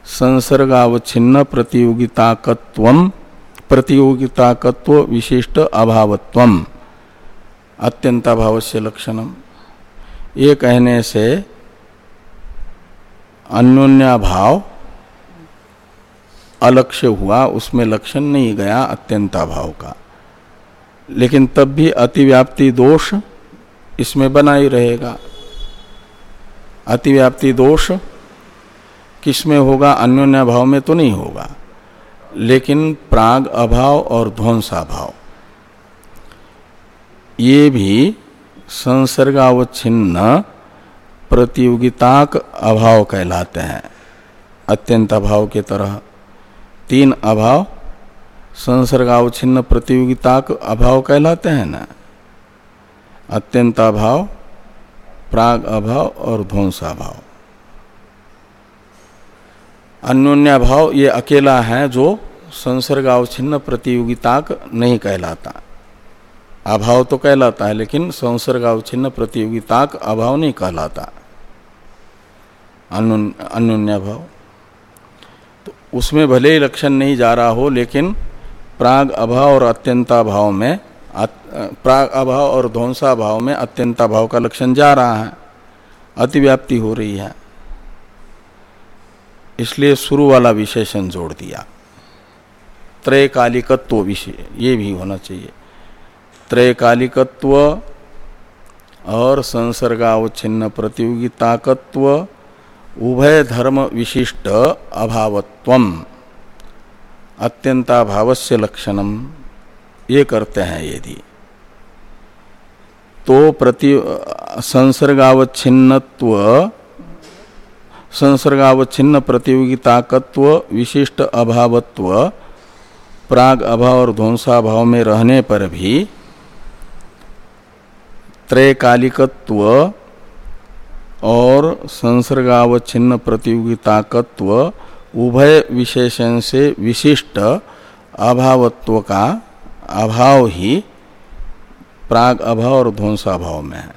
संसर्गावच्छिन्न प्रतियोगिताकत्व प्रतियोगिताकत्व विशिष्ट अभावत्व अत्यंताभाव से लक्षणम। ये कहने से अन्योन्या भाव अलक्ष्य हुआ, उसमें लक्षण नहीं गया अत्यंता भाव का। लेकिन तब भी अतिव्याप्ति दोष इसमें बना ही रहेगा। अतिव्याप्ति दोष किसमें होगा? अन्योन्या भाव में तो नहीं होगा। लेकिन प्राग अभाव और ध्वंसाभाव, ये भी संसर्गावच्छिन्न प्रतियोगिताक अभाव कहलाते हैं अत्यंत अभाव के तरह। तीन अभाव, संसर्गावच्छिन्न प्रतियोगिता अभाव कहलाते हैं ना। अत्यंत अभाव, प्राग अभाव और ध्वंसाभाव अन्योन्या भाव ये अकेला है जो संसर्गावच्छिन्न प्रतियोगिता नहीं कहलाता। अभाव तो कहलाता है, लेकिन संसर्गावच्छिन्न प्रतियोगिता अभाव नहीं कहलाता। अन्योन्या भाव उसमें भले ही लक्षण नहीं जा रहा हो, लेकिन प्राग अभाव और अत्यंता भाव में प्राग अभाव और ध्वंसा भाव में अत्यंता भाव का लक्षण जा रहा है। अतिव्याप्ति हो रही है। इसलिए शुरू वाला विशेषण जोड़ दिया। त्रयकालिकत्व विषय ये भी होना चाहिए। त्रैकालिकत्व और संसर्गावच्छिन्न प्रतियोगिताकत्व उभय धर्म विशिष्ट अभावत्व। अत्यंताभावस्य लक्षणम ये करते हैं यदि। तो प्रति, संसर्गावच्छिन्नत्व संसर्गावच्छिन्न प्रतियोगिताकत्व विशिष्ट अभावत्व, प्राग अभाव और ध्वंसाभाव में रहने पर भी त्रैकालिकत्व और संसर्गावच्छिन्न प्रतियोगिताकत्व उभय विशेषण से विशिष्ट अभावत्व का अभाव ही प्राग अभाव और ध्वंसाभाव में है।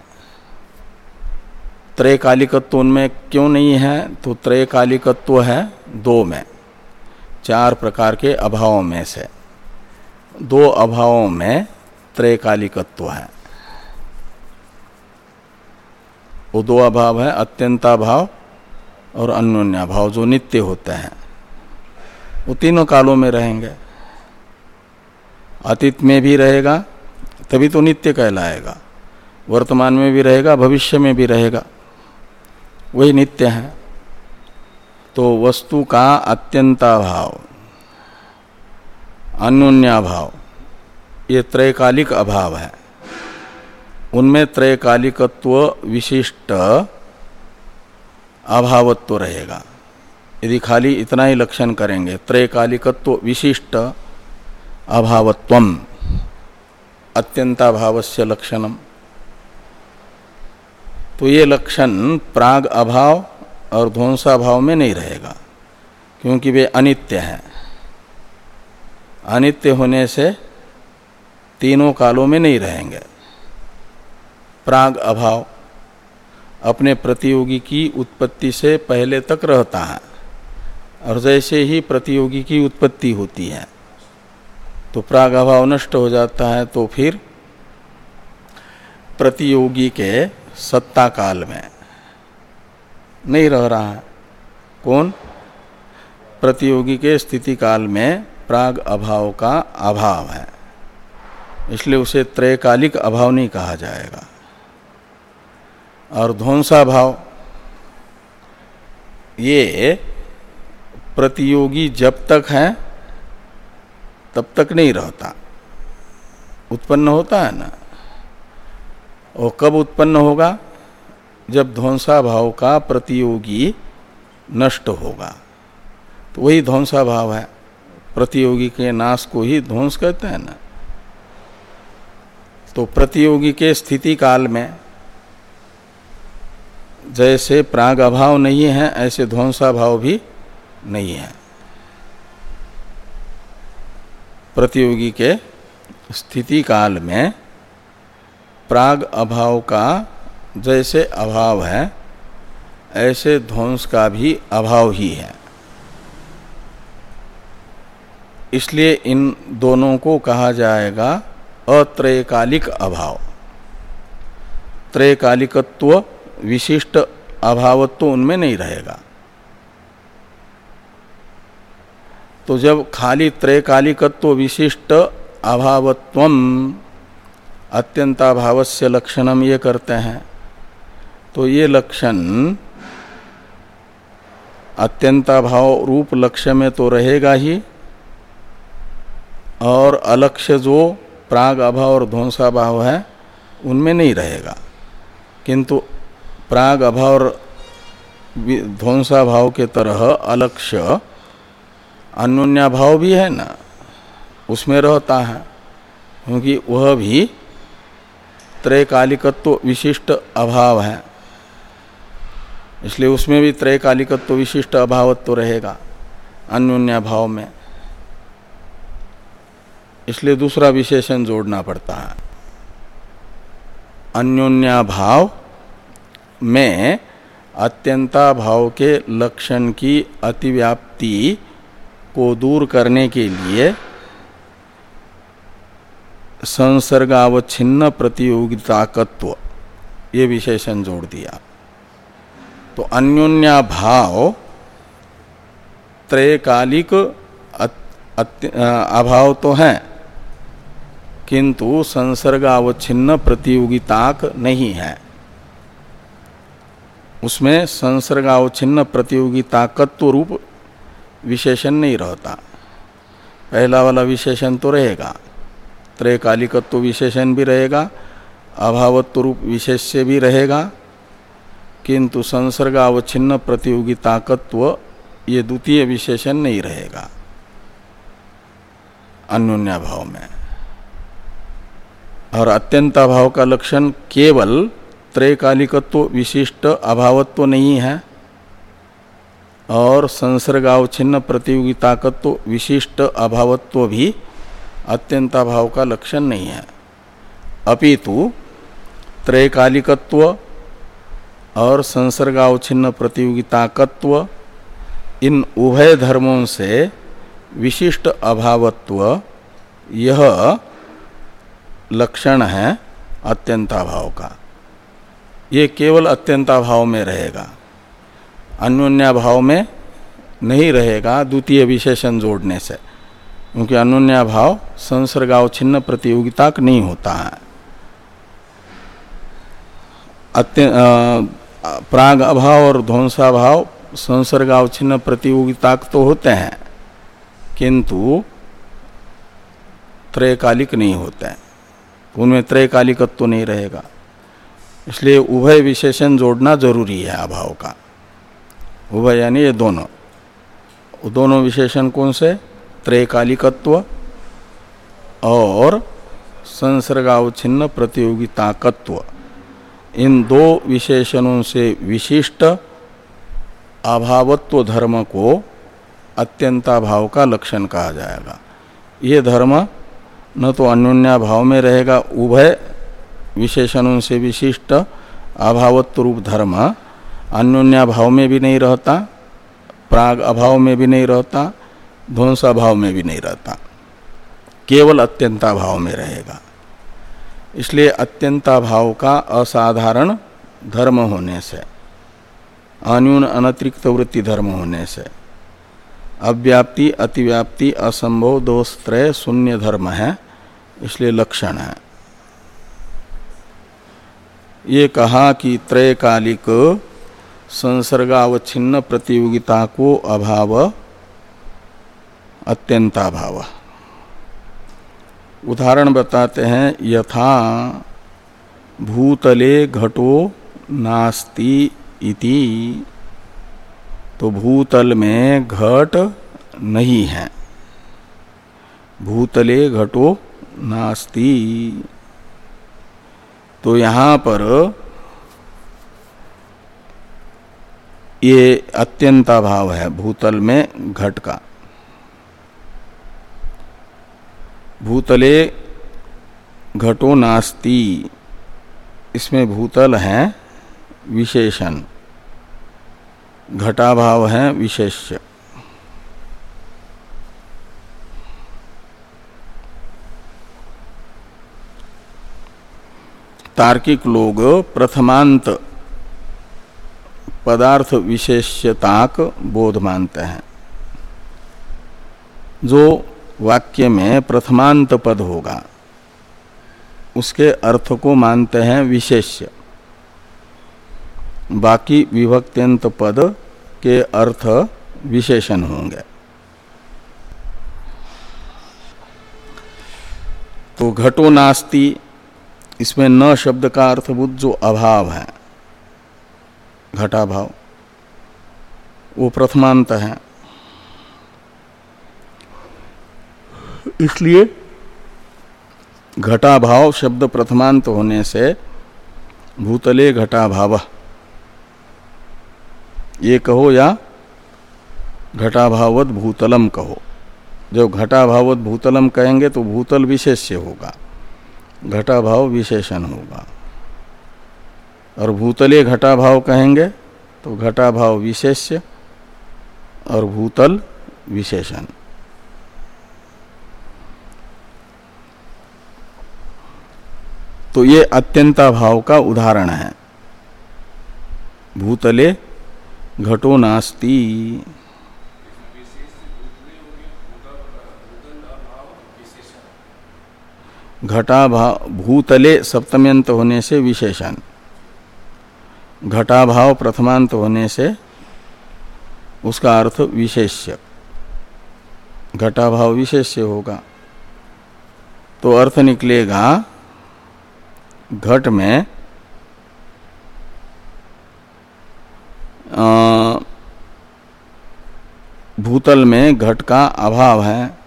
त्रयकालिकत्व उनमें क्यों नहीं है? तो त्रयकालिकत्व है दो में, चार प्रकार के अभावों में से। दो अभावों में त्रयकालिकत्व है। वो दो अभाव है अत्यंता भाव और अन्योन्या भाव जो नित्य होते हैं। वो तीनों कालों में रहेंगे। अतीत में भी रहेगा, तभी तो नित्य कहलाएगा। वर्तमान में भी रहेगा, भविष्य में भी रहेगा। वही नित्य है। तो वस्तु का अत्यंता भाव अन्योन्या भाव ये त्रैकालिक अभाव है। उनमें त्रयकालिकत्व विशिष्ट अभावत्व रहेगा। यदि खाली इतना ही लक्षण करेंगे त्रयकालिकत्व विशिष्ट अभावत्व, अत्यंताभावस्य लक्षणम तो ये लक्षण प्राग अभाव और ध्वंसाभाव में नहीं रहेगा, क्योंकि वे अनित्य हैं। अनित्य होने से तीनों कालों में नहीं रहेंगे। प्राग अभाव अपने प्रतियोगी की उत्पत्ति से पहले तक रहता है और जैसे ही प्रतियोगी की उत्पत्ति होती है तो प्राग अभाव नष्ट हो जाता है तो फिर प्रतियोगी के सत्ता काल में नहीं रह रहा है। कौन? प्रतियोगी के स्थिति काल में प्राग अभाव का अभाव है, इसलिए उसे त्रैकालिक अभाव नहीं कहा जाएगा। और ध्वंसा भाव ये प्रतियोगी जब तक है, तब तक नहीं रहता। उत्पन्न होता है ना? और कब उत्पन्न होगा? जब ध्वंसा भाव का प्रतियोगी नष्ट होगा। तो वही ध्वंसा भाव है। प्रतियोगी के नाश को ही ध्वंस कहते हैं ना? तो प्रतियोगी के स्थिति काल में जैसे प्राग अभाव नहीं है, ऐसे ध्वंसा भाव भी नहीं है। प्रतियोगी के स्थिति काल में प्राग अभाव का जैसे अभाव है, ऐसे ध्वंस का भी अभाव ही है। इसलिए इन दोनों को कहा जाएगा अत्रयकालिक अभाव। त्रयकालिकत्व विशिष्ट अभावत्व उनमें नहीं रहेगा। तो जब खाली त्रयकालिकत्व विशिष्ट अभावत्व अत्यंताभाव से लक्षण हम ये करते हैं तो ये लक्षण अत्यंताभाव रूप लक्ष्य में तो रहेगा ही, और अलक्ष्य जो प्राग अभाव और ध्वंसा भाव है, उनमें नहीं रहेगा। किंतु प्राग अभाव और ध्वंसा भाव के तरह अलक्ष्य अन्योन्या भाव भी है ना, उसमें रहता है, क्योंकि वह भी त्रैकालिकत्व विशिष्ट अभाव है, इसलिए उसमें भी त्रैकालिकत्व विशिष्ट अभावत्व तो रहेगा अन्योन्या भाव में। इसलिए दूसरा विशेषण जोड़ना पड़ता है। अन्योन्या भाव में अत्यंता भाव के लक्षण की अतिव्याप्ति को दूर करने के लिए संसर्गावच्छिन्न प्रतियोगिताकत्व ये विशेषण जोड़ दिया। तो अन्योन्या भाव त्रैकालिक अभाव तो है, किंतु संसर्गावच्छिन्न प्रतियोगिताक नहीं है। उसमें संसर्गावच्छिन्न प्रतियोगिताकत्व रूप विशेषण नहीं रहता। पहला वाला विशेषण तो रहेगा। त्रैकालिकत्व विशेषण भी रहेगा, अभावत्व रूप विशेष्य भी रहेगा, किंतु संसर्ग अवच्छिन्न प्रतियोगी ताकत्व ये द्वितीय विशेषण नहीं रहेगा। अन्योन्या भाव में। और अत्यंत अभाव का लक्षण केवल त्रैकालिकत्व विशिष्ट अभावत्व नहीं है और संसर्गावच्छिन्न प्रतियोगिताकत्व विशिष्ट अभावत्व भी अत्यंताभाव का लक्षण नहीं है। अपितु त्रैकालिकत्व और संसर्गावच्छिन्न प्रतियोगिताकत्व इन उभय धर्मों से विशिष्ट अभावत्व यह लक्षण है अत्यंताभाव का। ये केवल अत्यंताभाव में रहेगा। अन्योन्या भाव में नहीं रहेगा द्वितीय विशेषण जोड़ने से, क्योंकि अनुन्या भाव संसर्गाव छिन्न प्रतियोगिता नहीं होता है। प्राग अभाव और ध्वंसा भाव संसर्गाव छिन्न प्रतियोगिता तो होते हैं, किंतु त्रयकालिक नहीं होते हैं। उनमें त्रैकालिकत्व तो नहीं रहेगा। इसलिए उभय विशेषण जोड़ना ज़रूरी है अभाव का। उभय यानी ये दोनों। दोनों विशेषण कौन से? त्रैकालिकत्व और संसर्गावच्छिन्न प्रतियोगिताकत्व। इन दो विशेषणों से विशिष्ट अभावत्व धर्म को अत्यंताभाव का लक्षण कहा जाएगा। ये धर्म न तो अन्योन्या भाव में रहेगा, उभय विशेषणों से विशिष्ट अभावत्व रूप धर्म। अन्योन्या भाव में भी नहीं रहता, प्राग अभाव में भी नहीं रहता, ध्वंसा भाव में भी नहीं रहता। केवल अत्यंता भाव में रहेगा। इसलिए अत्यंता भाव का असाधारण धर्म होने से, अन्यून अनतिरिक्त वृत्ति धर्म होने से, अव्याप्ति, अतिव्याप्ति, असंभव दोषत्रय शून्य धर्म है, इसलिए लक्षण है। ये कहा कि त्रयकालिक संसर्गावच्छिन्न प्रतियोगिता को अभाव अत्यंता भाव उदाहरण बताते हैं, यथा भूतले घटो नास्ति इति तो भूतल में घट नहीं है। भूतले घटो नास्ति। तो यहाँ पर ये अत्यंता भाव है भूतल में घट का। भूतले घटो नास्ति। इसमें भूतल है विशेषण। घटाभाव है विशेष्य। तार्किक लोग प्रथमांत पदार्थ विशेष्यताक बोध मानते हैं। जो वाक्य में प्रथमांत पद होगा, उसके अर्थ को मानते हैं विशेष्य। बाकी विभक्त्यंत पद के अर्थ विशेषण होंगे। तो घटो नास्ति इसमें न शब्द का अर्थभूत जो अभाव है, घटाभाव, वो प्रथमांत है। इसलिए घटाभाव शब्द प्रथमांत होने से भूतले घटाभाव, ये कहो या घटाभावत भूतलम कहो। जब घटाभावत भूतलम कहेंगे तो भूतल विशेष्य होगा। घटाभाव विशेषण होगा। और भूतले घटाभाव कहेंगे तो घटाभाव विशेष्य और भूतल विशेषण। तो ये अत्यंता भाव का उदाहरण है। भूतले घटो नास्ति। घटा भाव भूतले सप्तम्यंत होने से विशेषण घटाभाव प्रथमांत होने से उसका अर्थ विशेष्य। घटाभाव विशेष्य होगा। तो अर्थ निकलेगा घट में आ, भूतल में घट का अभाव है।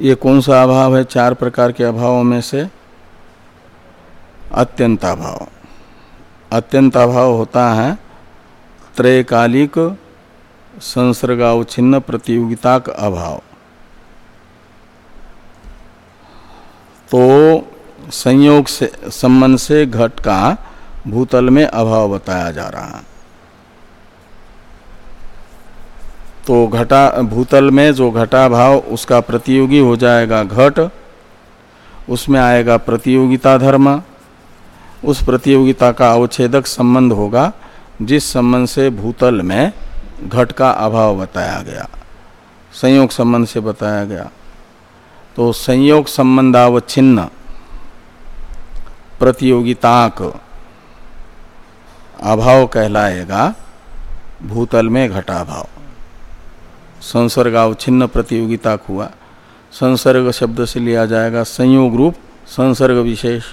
ये कौन सा अभाव है? चार प्रकार के अभावों में से अत्यंताभाव अत्यंताभाव होता है त्रैकालिक संसर्गावच्छिन्न प्रतियोगिता का अभाव। तो संयोग से, संबंध से घट का भूतल में अभाव बताया जा रहा है। तो घटा भूतल में जो घटा भाव, उसका प्रतियोगी हो जाएगा घट। उसमें आएगा प्रतियोगिता धर्म। उस प्रतियोगिता का अवच्छेदक संबंध होगा, जिस संबंध से भूतल में घट का अभाव बताया गया। संयोग संबंध से बताया गया। तो संयोग संबंधावच्छिन्न, प्रतियोगिताक अभाव कहलाएगा, भूतल में घटाभाव संसर्गावच्छिन्न प्रतियोगिता हुआ। संसर्ग शब्द से लिया जाएगा संयोग रूप, संसर्ग विशेष।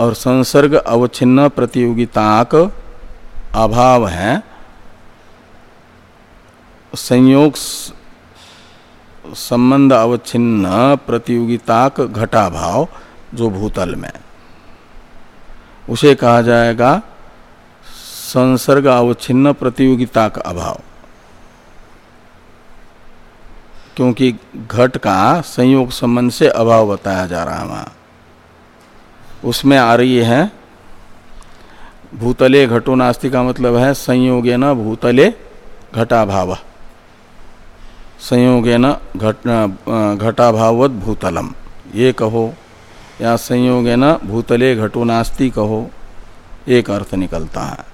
और संसर्ग अवच्छिन्न प्रतियोगिताक अभाव है। संयोग संबंध अवच्छिन्न प्रतियोगिताक घटाभाव जो भूतल में। उसे कहा जाएगा संसर्ग अवच्छिन्न प्रतियोगिता का अभाव। क्योंकि घट का संयोग संबंध से अभाव बताया जा रहा है वहाँ। उसमें आ रही है, भूतले घटो नास्ति का मतलब है संयोगे न भूतले घटाभाव। संयोगे न घट घटाभावत भूतलम। ये कहो या संयोगे न भूतले घटो नास्ति कहो, एक अर्थ निकलता है।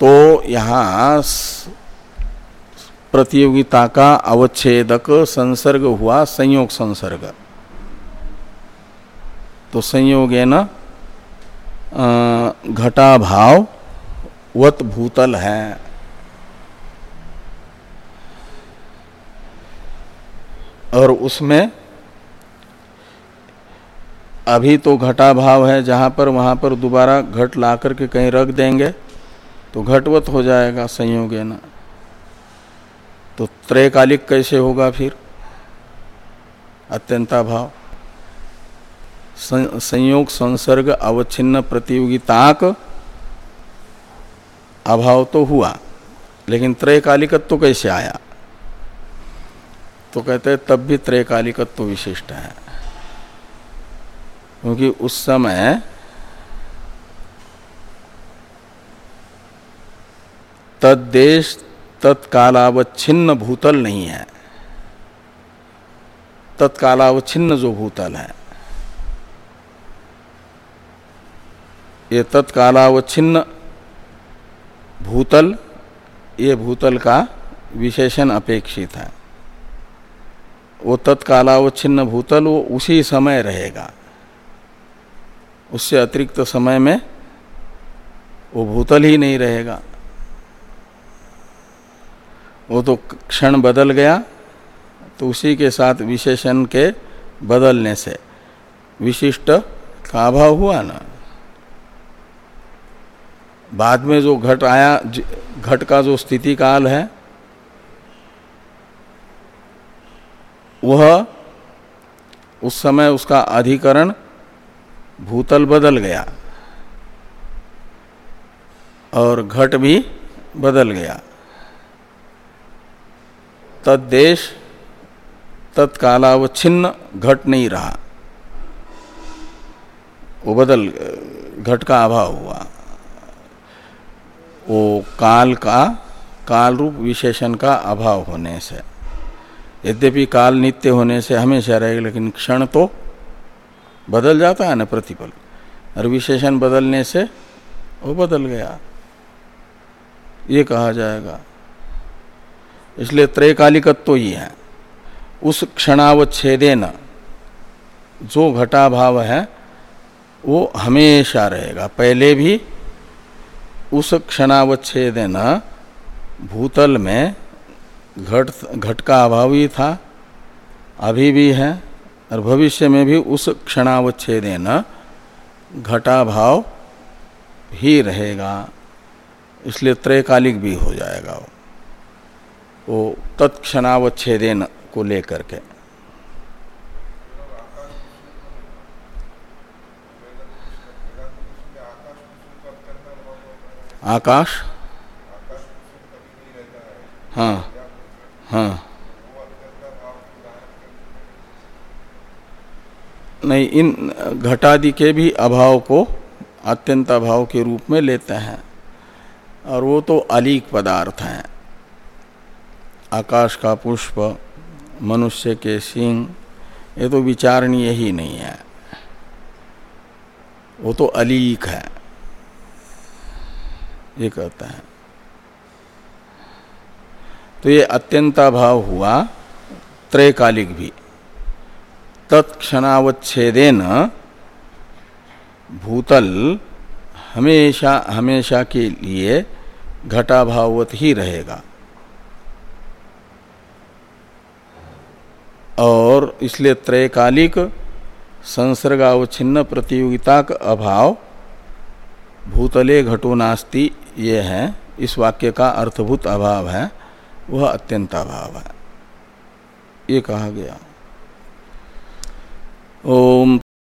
तो यहाँ प्रतियोगिता का अवच्छेदक संसर्ग हुआ संयोग संसर्ग। तो संयोगे न घटा भाव वत भूतल है। और उसमें अभी तो घटा भाव है, जहाँ पर वहाँ पर दोबारा घट ला करके कहीं रख देंगे तो घटवत हो जाएगा संयोग ना। तो त्रैकालिक कैसे होगा फिर? अत्यंता भाव संयोग संसर्ग अवच्छिन्न प्रतियोगिताक अभाव तो हुआ, लेकिन त्रैकालिकत्व तो कैसे आया? तो कहते हैं तब भी त्रैकालिकत्व तो विशिष्ट है। क्योंकि उस समय तद्देश तत्कालावच्छिन्न भूतल नहीं है। तत्कालावच्छिन्न जो भूतल है। ये तत्कालावच्छिन्न भूतल, ये भूतल का विशेषण अपेक्षित है। वो तत्कालावच्छिन्न भूतल, वो उसी समय रहेगा। उससे अतिरिक्त समय में वो भूतल ही नहीं रहेगा। वो तो क्षण बदल गया तो उसी के साथ विशेषण के बदलने से विशिष्ट का अभाव हुआ ना। बाद में जो घट आया घट का जो स्थिति काल है, वह उस समय उसका अधिकरण भूतल बदल गया और घट भी बदल गया। तद्देश तत्कालावच्छिन्न घट नहीं रहा। वो बदल, घट का अभाव हुआ। वो काल का, काल रूप विशेषण का अभाव होने से, यद्यपि काल नित्य होने से हमेशा रहेगा, लेकिन क्षण तो बदल जाता है ना प्रतिपल और विशेषण बदलने से वो बदल गया। ये कहा जाएगा इसलिए त्रैकालिकत्व ही है। उस क्षणावच्छेदेन जो घटा भाव है, वो हमेशा रहेगा। पहले भी उस क्षणावच्छेदेन भूतल में घट घट का अभाव ही था, अभी भी है, और भविष्य में भी उस क्षणावच्छेदेन घटा भाव ही रहेगा। इसलिए त्रैकालिक भी हो जाएगा वो। वो तत्क्षणावच्छेदेन को लेकर के। आकाश? हाँ हाँ। नहीं, इन घटादि के भी अभाव को अत्यंत अभाव के रूप में लेते हैं। और वो तो अलीक पदार्थ हैं। आकाश का पुष्प, मनुष्य के सिंह, ये तो विचारणीय ही नहीं है। वो तो अलीक है। ये कहता है। तो ये अत्यंताभाव हुआ, त्रैकालिक भी। तत्क्षणावच्छेदेन भूतल हमेशा हमेशा के लिए घटाभावत ही रहेगा। और इसलिए त्रैकालिक संसर्गावच्छिन्न प्रतियोगिता का अभाव, भूतले घटो नास्ति, ये है। इस वाक्य का अर्थभूत अभाव है, वह अत्यंत अभाव है। ये कहा गया। ओम